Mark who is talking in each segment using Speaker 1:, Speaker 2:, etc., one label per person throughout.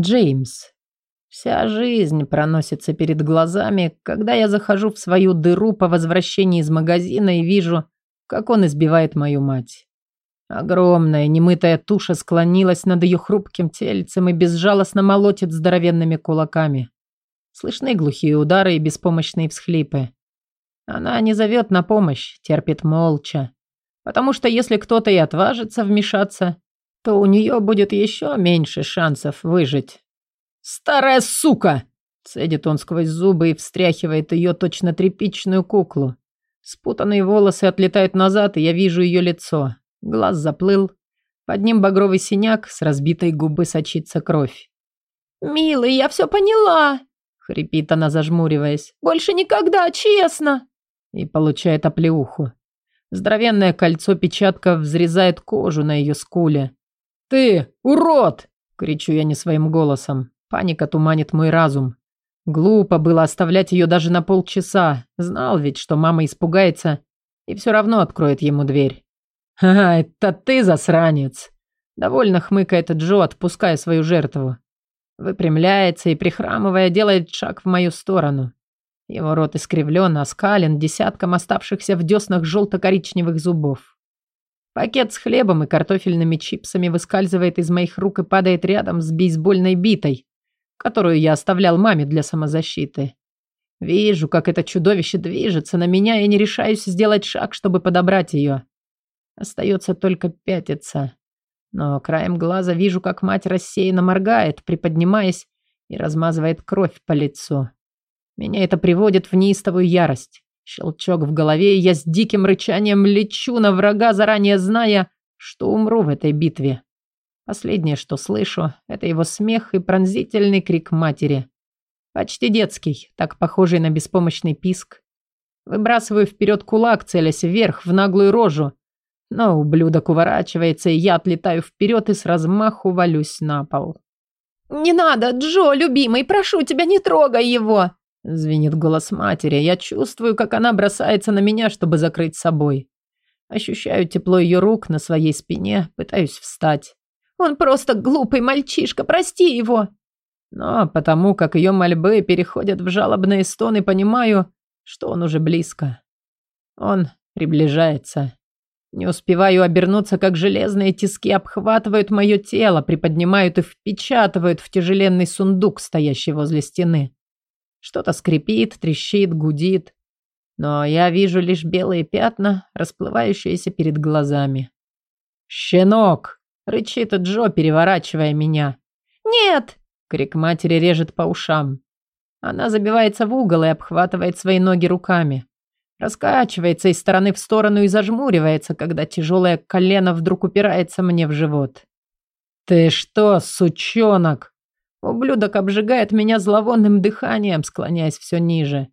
Speaker 1: Джеймс. Вся жизнь проносится перед глазами, когда я захожу в свою дыру по возвращении из магазина и вижу, как он избивает мою мать. Огромная немытая туша склонилась над ее хрупким тельцем и безжалостно молотит здоровенными кулаками. Слышны глухие удары и беспомощные всхлипы. Она не зовет на помощь, терпит молча. Потому что если кто-то и отважится вмешаться, то у нее будет еще меньше шансов выжить. «Старая сука!» Цедит он сквозь зубы и встряхивает ее точно тряпичную куклу. Спутанные волосы отлетают назад, и я вижу ее лицо. Глаз заплыл. Под ним багровый синяк, с разбитой губы сочится кровь.
Speaker 2: «Милый, я все поняла!»
Speaker 1: Хрипит она, зажмуриваясь.
Speaker 2: «Больше никогда, честно!»
Speaker 1: И получает оплеуху. Здоровенное кольцо печатка взрезает кожу на ее скуле. «Ты, урод!» — кричу я не своим голосом. Паника туманит мой разум. Глупо было оставлять ее даже на полчаса. Знал ведь, что мама испугается и все равно откроет ему дверь. «Ха, это ты, засранец!» Довольно хмыкает Джо, отпуская свою жертву. Выпрямляется и, прихрамывая, делает шаг в мою сторону. Его рот искривлен, оскален десятком оставшихся в деснах желто-коричневых зубов. Пакет с хлебом и картофельными чипсами выскальзывает из моих рук и падает рядом с бейсбольной битой, которую я оставлял маме для самозащиты. Вижу, как это чудовище движется на меня и не решаюсь сделать шаг, чтобы подобрать ее. Остается только пятиться. Но краем глаза вижу, как мать рассеянно моргает, приподнимаясь и размазывает кровь по лицу. Меня это приводит в неистовую ярость. Щелчок в голове, и я с диким рычанием лечу на врага, заранее зная, что умру в этой битве. Последнее, что слышу, это его смех и пронзительный крик матери. Почти детский, так похожий на беспомощный писк. Выбрасываю вперед кулак, целясь вверх, в наглую рожу. Но ублюдок уворачивается, и я отлетаю вперед и с размаху валюсь на пол.
Speaker 2: «Не надо, Джо, любимый, прошу тебя, не трогай его!»
Speaker 1: Звенит голос матери. Я чувствую, как она бросается на меня, чтобы закрыть собой. Ощущаю тепло ее рук на своей спине, пытаюсь встать.
Speaker 2: Он просто глупый мальчишка, прости его.
Speaker 1: Но потому как ее мольбы переходят в жалобные стоны, понимаю, что он уже близко. Он приближается. Не успеваю обернуться, как железные тиски обхватывают мое тело, приподнимают и впечатывают в тяжеленный сундук, стоящий возле стены. Что-то скрипит, трещит, гудит. Но я вижу лишь белые пятна, расплывающиеся перед глазами. «Щенок!» — рычит Джо, переворачивая меня.
Speaker 2: «Нет!» — крик матери режет по ушам.
Speaker 1: Она забивается в угол и обхватывает свои ноги руками. Раскачивается из стороны в сторону и зажмуривается, когда тяжелое колено вдруг упирается мне в живот. «Ты что, сучонок?» Ублюдок обжигает меня зловонным дыханием, склоняясь все ниже.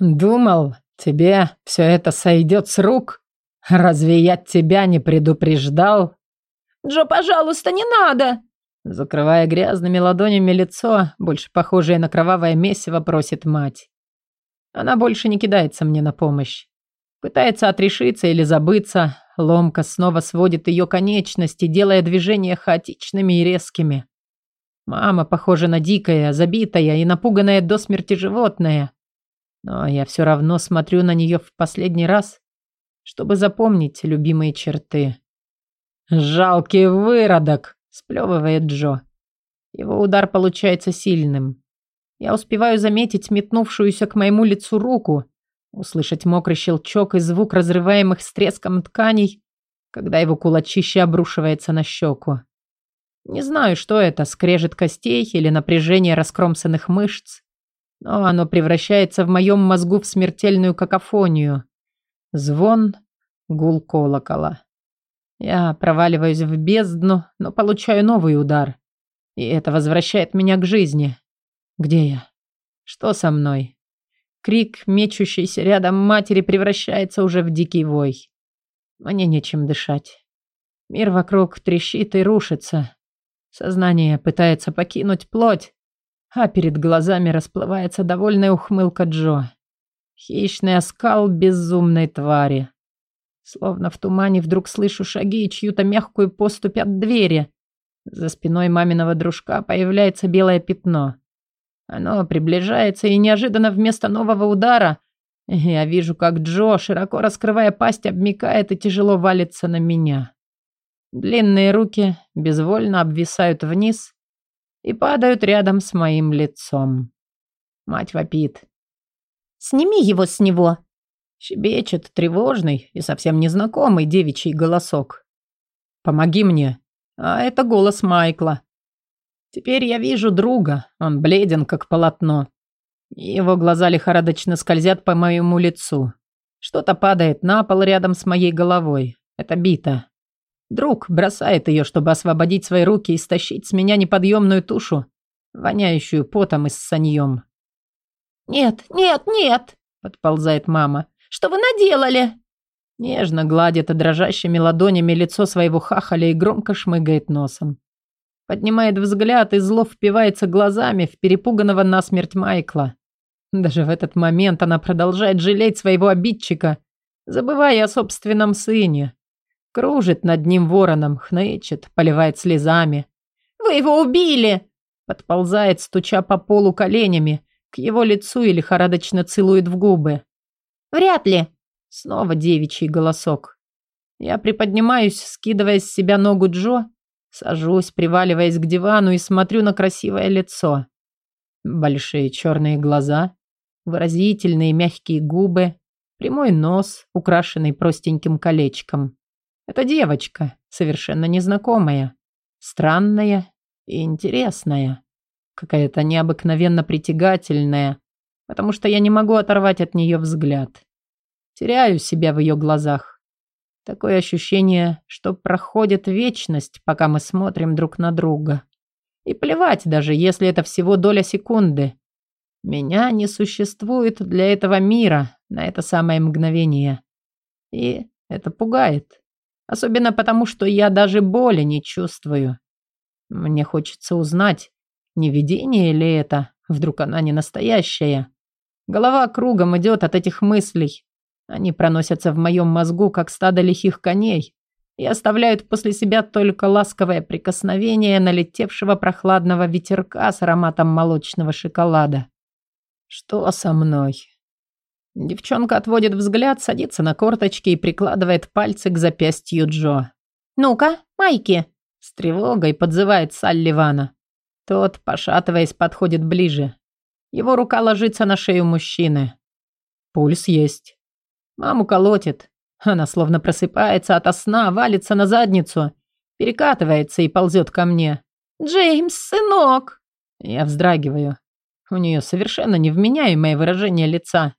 Speaker 1: «Думал, тебе все это сойдет с рук? Разве я тебя не предупреждал?»
Speaker 2: «Джо, пожалуйста, не надо!»
Speaker 1: Закрывая грязными ладонями лицо, больше похожее на кровавое месиво, просит мать. Она больше не кидается мне на помощь. Пытается отрешиться или забыться, ломка снова сводит ее конечности, делая движения хаотичными и резкими. Мама похожа на дикое, забитое и напуганное до смерти животное. Но я все равно смотрю на нее в последний раз, чтобы запомнить любимые черты. «Жалкий выродок!» – сплевывает Джо. Его удар получается сильным. Я успеваю заметить метнувшуюся к моему лицу руку, услышать мокрый щелчок и звук разрываемых с треском тканей, когда его кулачище обрушивается на щеку. Не знаю, что это, скрежет костей или напряжение раскромсанных мышц, но оно превращается в моем мозгу в смертельную какофонию. Звон, гул колокола. Я проваливаюсь в бездну, но получаю новый удар. И это возвращает меня к жизни. Где я? Что со мной? Крик, мечущийся рядом матери, превращается уже в дикий вой. Мне нечем дышать. Мир вокруг трещит и рушится. Сознание пытается покинуть плоть, а перед глазами расплывается довольная ухмылка Джо. Хищный оскал безумной твари. Словно в тумане вдруг слышу шаги и чью-то мягкую поступь от двери. За спиной маминого дружка появляется белое пятно. Оно приближается, и неожиданно вместо нового удара я вижу, как Джо, широко раскрывая пасть, обмикает и тяжело валится на меня. Длинные руки безвольно обвисают вниз и падают рядом с моим лицом. Мать вопит.
Speaker 2: «Сними его с него!»
Speaker 1: Щебечет тревожный и совсем незнакомый девичий голосок. «Помоги мне!» А это голос Майкла. Теперь я вижу друга, он бледен, как полотно. Его глаза лихорадочно скользят по моему лицу. Что-то падает на пол рядом с моей головой. Это бита. Друг бросает ее, чтобы освободить свои руки и стащить с меня неподъемную тушу, воняющую потом и с саньем.
Speaker 2: «Нет, нет, нет!» – подползает мама. «Что вы наделали?»
Speaker 1: Нежно гладит дрожащими ладонями лицо своего хахаля и громко шмыгает носом. Поднимает взгляд и зло впивается глазами в перепуганного насмерть Майкла. Даже в этот момент она продолжает жалеть своего обидчика, забывая о собственном сыне. Кружит над ним вороном, хнычет, поливает слезами.
Speaker 2: «Вы его убили!»
Speaker 1: Подползает, стуча по полу коленями, к его лицу и лихорадочно целует в губы.
Speaker 2: «Вряд ли!»
Speaker 1: Снова девичий голосок. Я приподнимаюсь, скидывая с себя ногу Джо, сажусь, приваливаясь к дивану и смотрю на красивое лицо. Большие черные глаза, выразительные мягкие губы, прямой нос, украшенный простеньким колечком. Это девочка, совершенно незнакомая, странная и интересная. Какая-то необыкновенно притягательная, потому что я не могу оторвать от нее взгляд. Теряю себя в ее глазах. Такое ощущение, что проходит вечность, пока мы смотрим друг на друга. И плевать даже, если это всего доля секунды. Меня не существует для этого мира на это самое мгновение. И это пугает. Особенно потому, что я даже боли не чувствую. Мне хочется узнать, не видение ли это, вдруг она не настоящая. Голова кругом идет от этих мыслей. Они проносятся в моем мозгу, как стадо лихих коней, и оставляют после себя только ласковое прикосновение налетевшего прохладного ветерка с ароматом молочного шоколада. Что со мной? Девчонка отводит взгляд, садится на корточки и прикладывает пальцы к запястью Джо.
Speaker 2: «Ну-ка, Майки!»
Speaker 1: С тревогой подзывает Салливана. Тот, пошатываясь, подходит ближе. Его рука ложится на шею мужчины. Пульс есть. Маму колотит. Она словно просыпается ото сна, валится на задницу, перекатывается и ползет ко мне.
Speaker 2: «Джеймс, сынок!»
Speaker 1: Я вздрагиваю. У нее совершенно невменяемое выражение лица.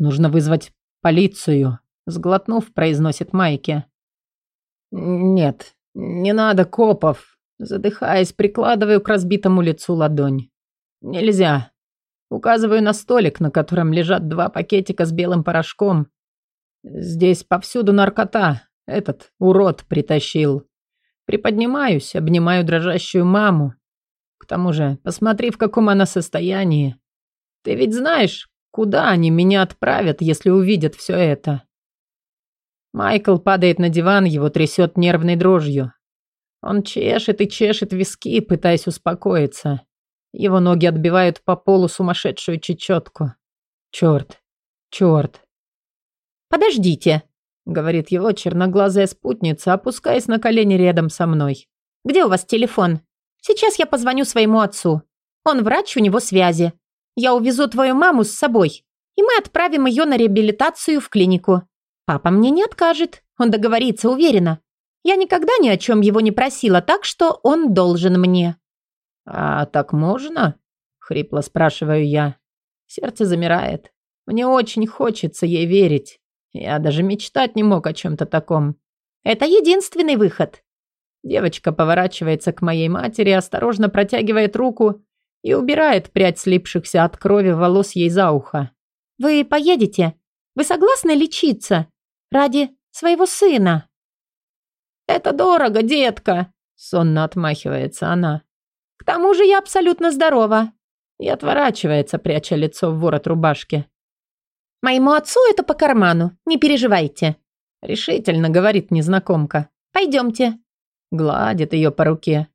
Speaker 1: «Нужно вызвать полицию», — сглотнув, произносит Майки. «Нет, не надо копов», — задыхаясь, прикладываю к разбитому лицу ладонь. «Нельзя. Указываю на столик, на котором лежат два пакетика с белым порошком. Здесь повсюду наркота. Этот урод притащил. Приподнимаюсь, обнимаю дрожащую маму. К тому же, посмотри, в каком она состоянии. Ты ведь знаешь, куда они меня отправят, если увидят все это? Майкл падает на диван, его трясет нервной дрожью. Он чешет и чешет виски, пытаясь успокоиться. Его ноги отбивают по полу сумасшедшую чечетку. Черт, черт.
Speaker 2: «Подождите», —
Speaker 1: говорит его черноглазая спутница, опускаясь на колени рядом со мной.
Speaker 2: «Где у вас телефон? Сейчас я позвоню своему отцу. Он врач, у него связи. Я увезу твою маму с собой, и мы отправим ее на реабилитацию в клинику. Папа мне не откажет, он договорится, уверена. Я никогда ни о чем его не просила, так что он должен мне».
Speaker 1: «А так можно?» — хрипло спрашиваю я. Сердце замирает. Мне очень хочется ей верить. Я даже мечтать не мог о чем-то таком.
Speaker 2: «Это единственный выход».
Speaker 1: Девочка поворачивается к моей матери, осторожно протягивает руку и убирает прядь слипшихся от крови волос ей за ухо.
Speaker 2: «Вы поедете? Вы согласны лечиться? Ради своего сына?»
Speaker 1: «Это дорого, детка!» — сонно отмахивается она.
Speaker 2: К тому же я абсолютно здорова.
Speaker 1: И отворачивается, пряча лицо в ворот рубашки.
Speaker 2: Моему отцу это по карману, не переживайте.
Speaker 1: Решительно говорит незнакомка.
Speaker 2: Пойдемте.
Speaker 1: Гладит ее по руке.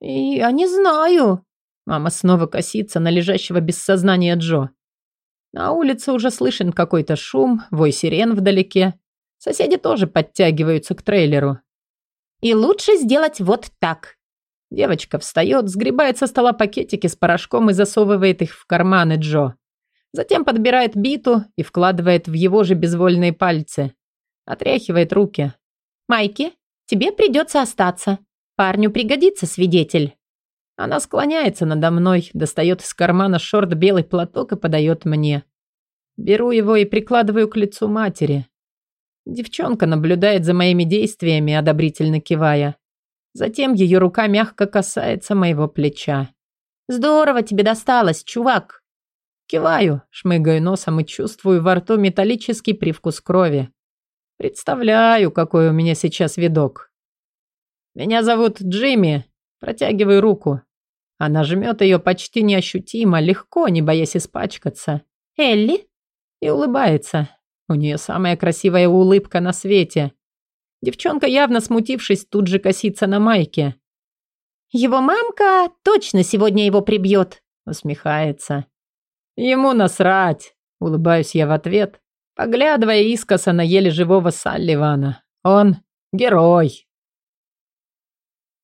Speaker 2: «Я не знаю».
Speaker 1: Мама снова косится на лежащего без сознания Джо. На улице уже слышен какой-то шум, вой сирен вдалеке. Соседи тоже подтягиваются к трейлеру.
Speaker 2: «И лучше сделать вот так».
Speaker 1: Девочка встает, сгребает со стола пакетики с порошком и засовывает их в карманы Джо. Затем подбирает биту и вкладывает в его же безвольные пальцы. Отряхивает руки.
Speaker 2: «Майки, тебе придется остаться. Парню пригодится свидетель».
Speaker 1: Она склоняется надо мной, достает из кармана шорт белый платок и подает мне. Беру его и прикладываю к лицу матери. Девчонка наблюдает за моими действиями, одобрительно кивая. Затем ее рука мягко касается моего плеча.
Speaker 2: «Здорово тебе досталось, чувак!»
Speaker 1: Киваю, шмыгаю носом и чувствую во рту металлический привкус крови. Представляю, какой у меня сейчас видок. «Меня зовут Джимми». Протягиваю руку. Она жмет ее почти неощутимо, легко, не боясь испачкаться.
Speaker 2: «Элли?»
Speaker 1: И улыбается. У нее самая красивая улыбка на свете. Девчонка, явно смутившись, тут же косится на майке.
Speaker 2: «Его мамка точно сегодня его прибьет»,
Speaker 1: усмехается. «Ему насрать», улыбаюсь я в ответ, поглядывая искоса на еле живого Салливана. «Он герой».